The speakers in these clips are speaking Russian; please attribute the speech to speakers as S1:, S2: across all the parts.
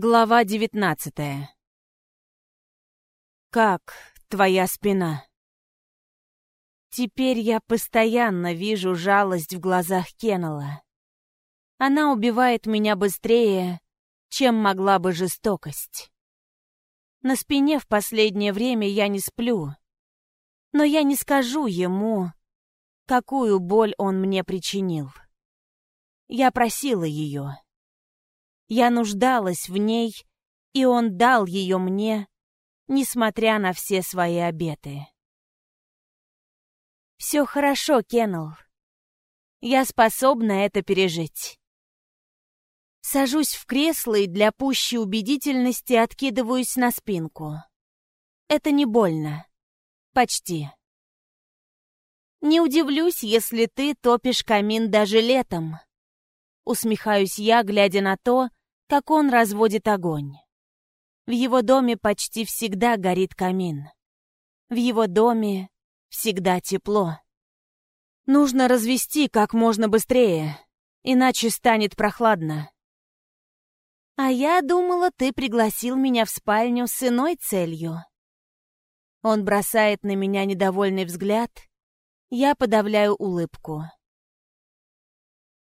S1: Глава девятнадцатая. Как твоя спина? Теперь я постоянно вижу жалость в глазах Кеннелла. Она убивает меня быстрее, чем могла бы жестокость. На спине в последнее время я не сплю, но я не скажу ему, какую боль он мне причинил. Я просила ее. Я нуждалась в ней, и он дал ее мне, несмотря на все свои обеты. Все хорошо, Кеннел. Я способна это пережить. Сажусь в кресло и для пущей убедительности откидываюсь на спинку. Это не больно. Почти. Не удивлюсь, если ты топишь камин даже летом. Усмехаюсь я, глядя на то, как он разводит огонь. В его доме почти всегда горит камин. В его доме всегда тепло. Нужно развести как можно быстрее, иначе станет прохладно. А я думала, ты пригласил меня в спальню с иной целью. Он бросает на меня недовольный взгляд. Я подавляю улыбку.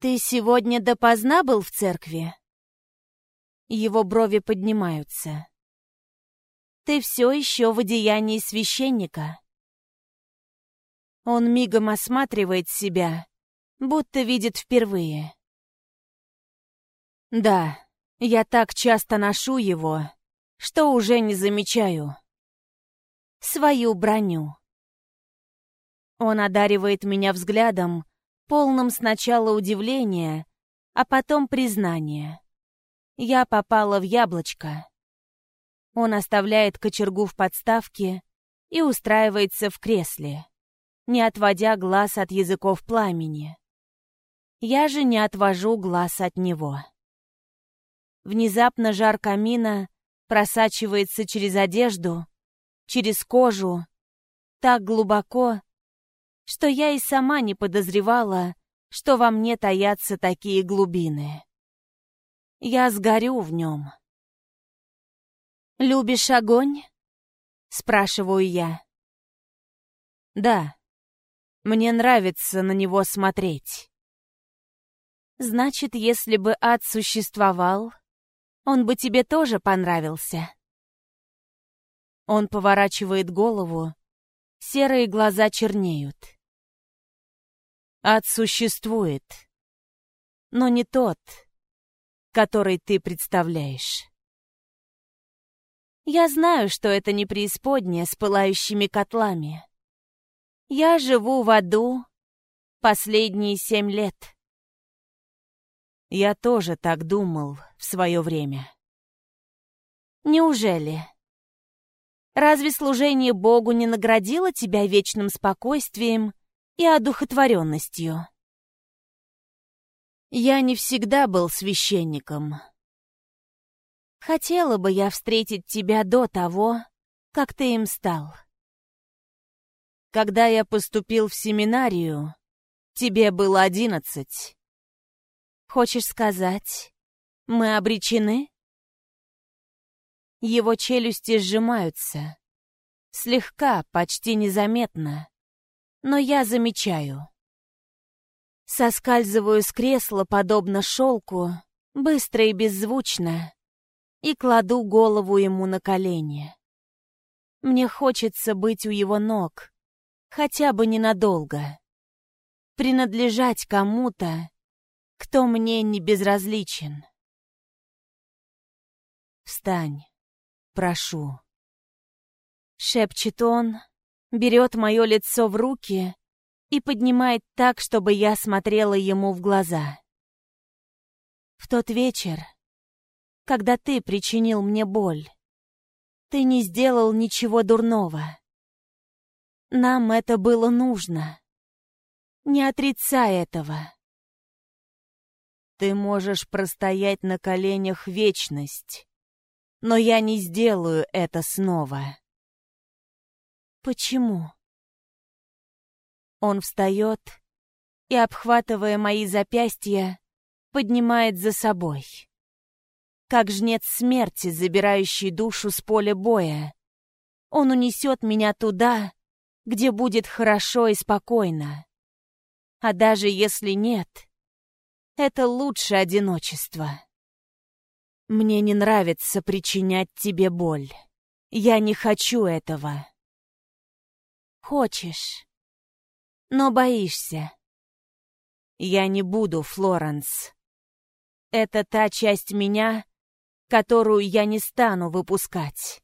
S1: Ты сегодня допоздна был в церкви? Его брови поднимаются. «Ты все еще в одеянии священника». Он мигом осматривает себя, будто видит впервые. «Да, я так часто ношу его, что уже не замечаю. Свою броню». Он одаривает меня взглядом, полным сначала удивления, а потом признания. Я попала в яблочко. Он оставляет кочергу в подставке и устраивается в кресле, не отводя глаз от языков пламени. Я же не отвожу глаз от него. Внезапно жар камина просачивается через одежду, через кожу, так глубоко, что я и сама не подозревала, что во мне таятся такие глубины. Я сгорю в нем. «Любишь огонь?» — спрашиваю я. «Да. Мне нравится на него смотреть». «Значит, если бы ад существовал, он бы тебе тоже понравился?» Он поворачивает голову, серые глаза чернеют. Ад существует, но не тот, который ты представляешь. Я знаю, что это не преисподняя с пылающими котлами. Я живу в аду последние семь лет. Я тоже так думал в свое время. Неужели? Разве служение Богу не наградило тебя вечным спокойствием и одухотворенностью? Я не всегда был священником. Хотела бы я встретить тебя до того, как ты им стал. Когда я поступил в семинарию, тебе было одиннадцать. Хочешь сказать, мы обречены? Его челюсти сжимаются. Слегка, почти незаметно. Но я замечаю. Соскальзываю с кресла, подобно шелку, быстро и беззвучно, и кладу голову ему на колени. Мне хочется быть у его ног, хотя бы ненадолго. Принадлежать кому-то, кто мне не безразличен. «Встань, прошу», — шепчет он, берет мое лицо в руки и поднимает так, чтобы я смотрела ему в глаза. В тот вечер, когда ты причинил мне боль, ты не сделал ничего дурного. Нам это было нужно. Не отрицай этого. Ты можешь простоять на коленях вечность, но я не сделаю это снова. Почему? Он встает и, обхватывая мои запястья, поднимает за собой. как жнец смерти, забирающий душу с поля боя. Он унесет меня туда, где будет хорошо и спокойно. А даже если нет, это лучше одиночества. Мне не нравится причинять тебе боль. Я не хочу этого. Хочешь, но боишься. Я не буду, Флоренс. Это та часть меня, которую я не стану выпускать.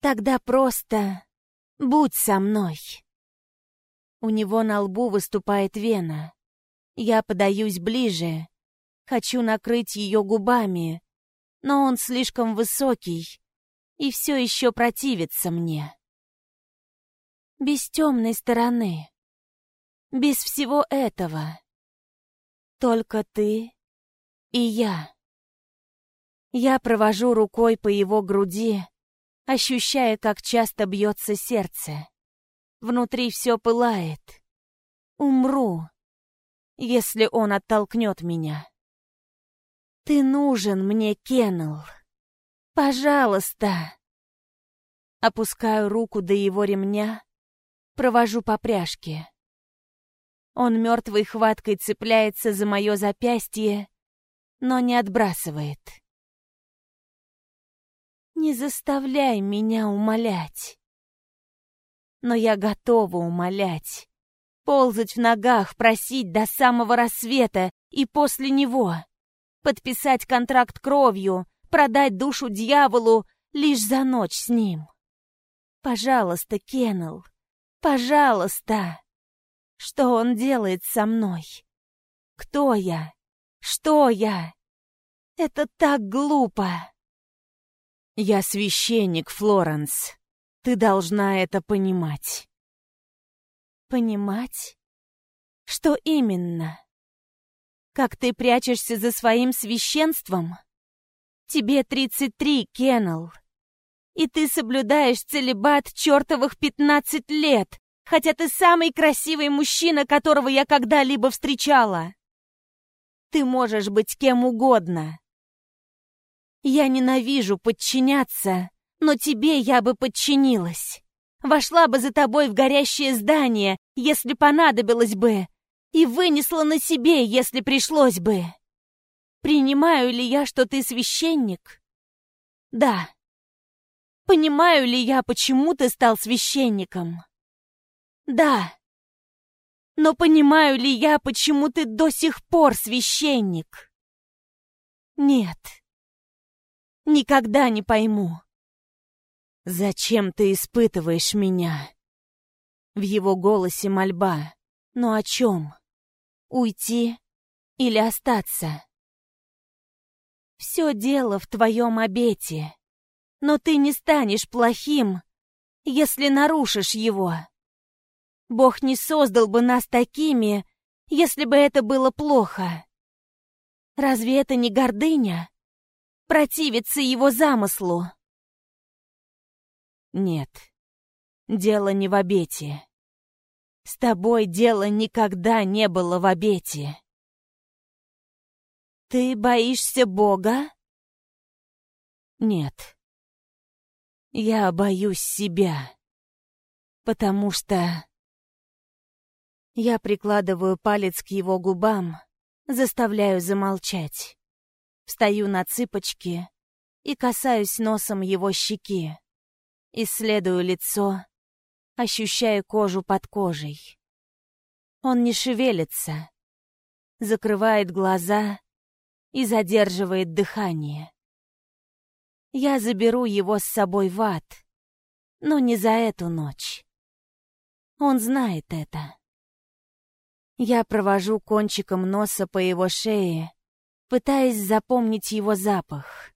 S1: Тогда просто будь со мной. У него на лбу выступает вена. Я подаюсь ближе, хочу накрыть ее губами, но он слишком высокий и все еще противится мне. Без темной стороны, без всего этого. Только ты и я. Я провожу рукой по его груди, ощущая, как часто бьется сердце. Внутри все пылает. Умру, если он оттолкнет меня. Ты нужен мне, Кеннел. Пожалуйста. Опускаю руку до его ремня, провожу по пряжке. Он мертвой хваткой цепляется за мое запястье, но не отбрасывает. Не заставляй меня умолять. Но я готова умолять. Ползать в ногах, просить до самого рассвета и после него. Подписать контракт кровью, продать душу дьяволу лишь за ночь с ним. Пожалуйста, Кеннел, пожалуйста. Что он делает со мной? Кто я? Что я? Это так глупо. «Я священник, Флоренс. Ты должна это понимать». «Понимать? Что именно? Как ты прячешься за своим священством? Тебе 33, Кеннел. И ты соблюдаешь целебат чертовых 15 лет, хотя ты самый красивый мужчина, которого я когда-либо встречала. Ты можешь быть кем угодно, я ненавижу подчиняться, но тебе я бы подчинилась. Вошла бы за тобой в горящее здание, если понадобилось бы, и вынесла на себе, если пришлось бы. Принимаю ли я, что ты священник? Да. Понимаю ли я, почему ты стал священником? Да. Но понимаю ли я, почему ты до сих пор священник? Нет. Никогда не пойму. Зачем ты испытываешь меня? В его голосе мольба. Но о чем? Уйти или остаться? Все дело в твоем обете. Но ты не станешь плохим, если нарушишь его. Бог не создал бы нас такими, если бы это было плохо. Разве это не гордыня? противиться его замыслу. Нет, дело не в обете. С тобой дело никогда не было в обете. Ты боишься Бога? Нет. Я боюсь себя. Потому что... Я прикладываю палец к его губам, заставляю замолчать. Встаю на цыпочки и касаюсь носом его щеки. Исследую лицо, ощущая кожу под кожей. Он не шевелится, закрывает глаза и задерживает дыхание. Я заберу его с собой в ад, но не за эту ночь. Он знает это. Я провожу кончиком носа по его шее, пытаясь запомнить его запах.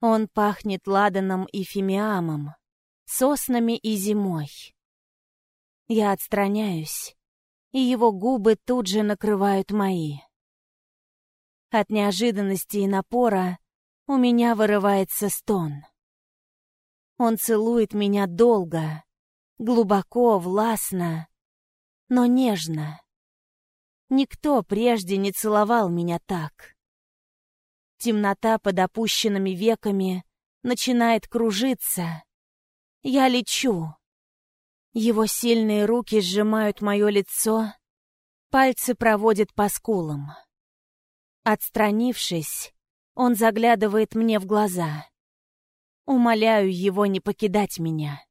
S1: Он пахнет ладаном и фимиамом, соснами и зимой. Я отстраняюсь, и его губы тут же накрывают мои. От неожиданности и напора у меня вырывается стон. Он целует меня долго, глубоко, властно, но нежно. Никто прежде не целовал меня так. Темнота под опущенными веками начинает кружиться. Я лечу. Его сильные руки сжимают мое лицо, пальцы проводят по скулам. Отстранившись, он заглядывает мне в глаза. Умоляю его не покидать меня.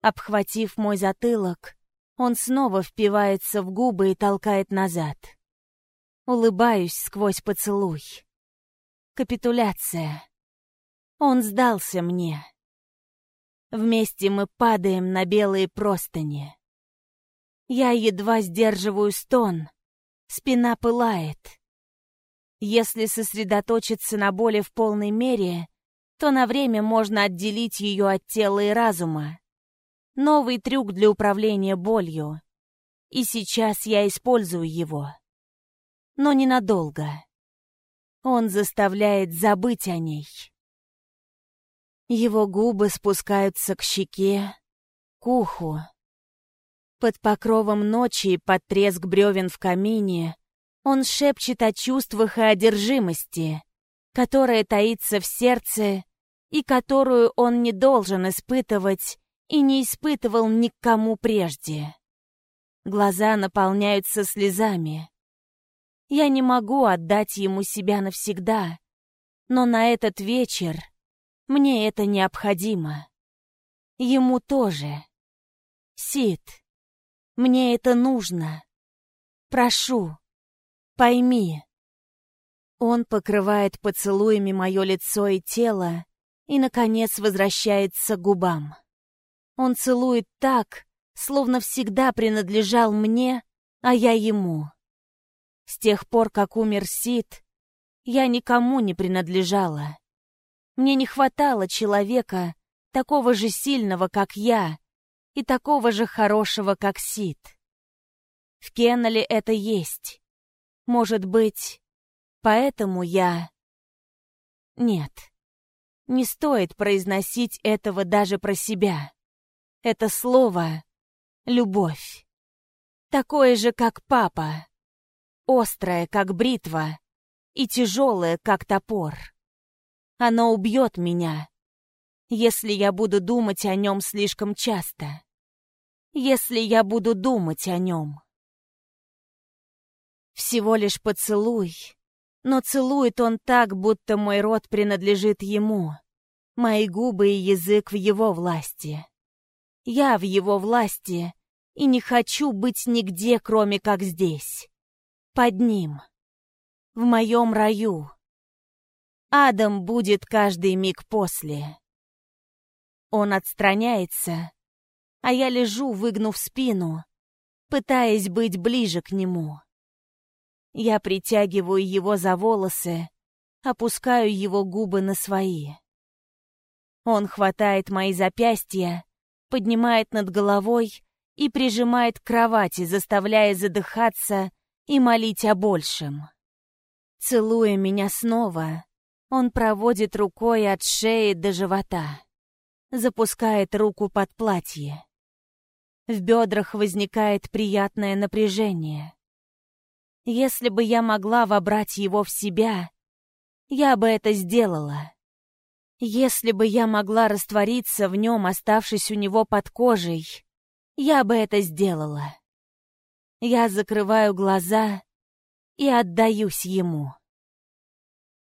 S1: Обхватив мой затылок, он снова впивается в губы и толкает назад. Улыбаюсь сквозь поцелуй. Капитуляция. Он сдался мне. Вместе мы падаем на белые простыни. Я едва сдерживаю стон. Спина пылает. Если сосредоточиться на боли в полной мере, то на время можно отделить ее от тела и разума. Новый трюк для управления болью. И сейчас я использую его. Но ненадолго. Он заставляет забыть о ней. Его губы спускаются к щеке, к уху. Под покровом ночи и под треск бревен в камине он шепчет о чувствах и одержимости, которая таится в сердце и которую он не должен испытывать и не испытывал никому прежде. Глаза наполняются слезами. Я не могу отдать ему себя навсегда, но на этот вечер мне это необходимо. Ему тоже. Сид, мне это нужно. Прошу, пойми. Он покрывает поцелуями мое лицо и тело и, наконец, возвращается к губам. Он целует так, словно всегда принадлежал мне, а я ему. С тех пор, как умер Сид, я никому не принадлежала. Мне не хватало человека, такого же сильного, как я, и такого же хорошего, как Сид. В Кеннеле это есть. Может быть, поэтому я... Нет, не стоит произносить этого даже про себя. Это слово — любовь. Такое же, как папа. Острое, как бритва. И тяжелое, как топор. Оно убьет меня, если я буду думать о нем слишком часто. Если я буду думать о нем. Всего лишь поцелуй, но целует он так, будто мой рот принадлежит ему. Мои губы и язык в его власти. Я в его власти и не хочу быть нигде, кроме как здесь. Под ним. В моем раю. Адам будет каждый миг после. Он отстраняется, а я лежу, выгнув спину, пытаясь быть ближе к нему. Я притягиваю его за волосы, опускаю его губы на свои. Он хватает мои запястья поднимает над головой и прижимает к кровати, заставляя задыхаться и молить о большем. Целуя меня снова, он проводит рукой от шеи до живота, запускает руку под платье. В бедрах возникает приятное напряжение. Если бы я могла вобрать его в себя, я бы это сделала. Если бы я могла раствориться в нем, оставшись у него под кожей, я бы это сделала. Я закрываю глаза и отдаюсь ему.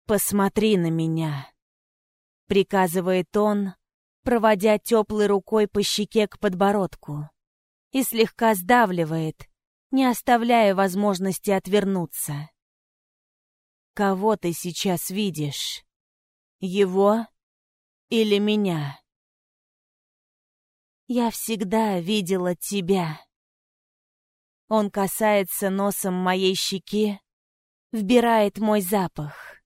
S1: «Посмотри на меня», — приказывает он, проводя теплой рукой по щеке к подбородку, и слегка сдавливает, не оставляя возможности отвернуться. «Кого ты сейчас видишь? Его или меня. Я всегда видела тебя. Он касается носом моей щеки, вбирает мой запах.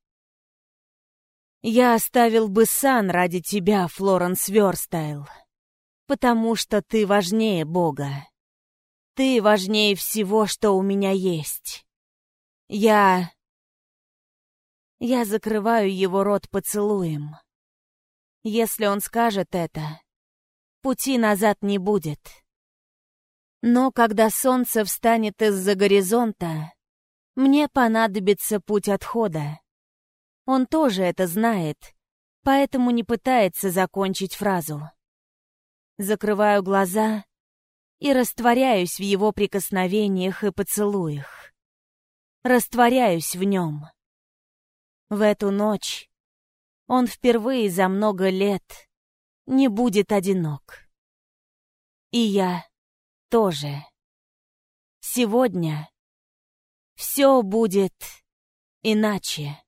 S1: Я оставил бы сан ради тебя, Флоренс Верстайл, потому что ты важнее Бога. Ты важнее всего, что у меня есть. Я... Я закрываю его рот поцелуем. Если он скажет это, пути назад не будет. Но когда солнце встанет из-за горизонта, мне понадобится путь отхода. Он тоже это знает, поэтому не пытается закончить фразу. Закрываю глаза и растворяюсь в его прикосновениях и поцелуях. Растворяюсь в нем. В эту ночь он впервые за много лет не будет одинок. И я тоже. Сегодня все будет иначе.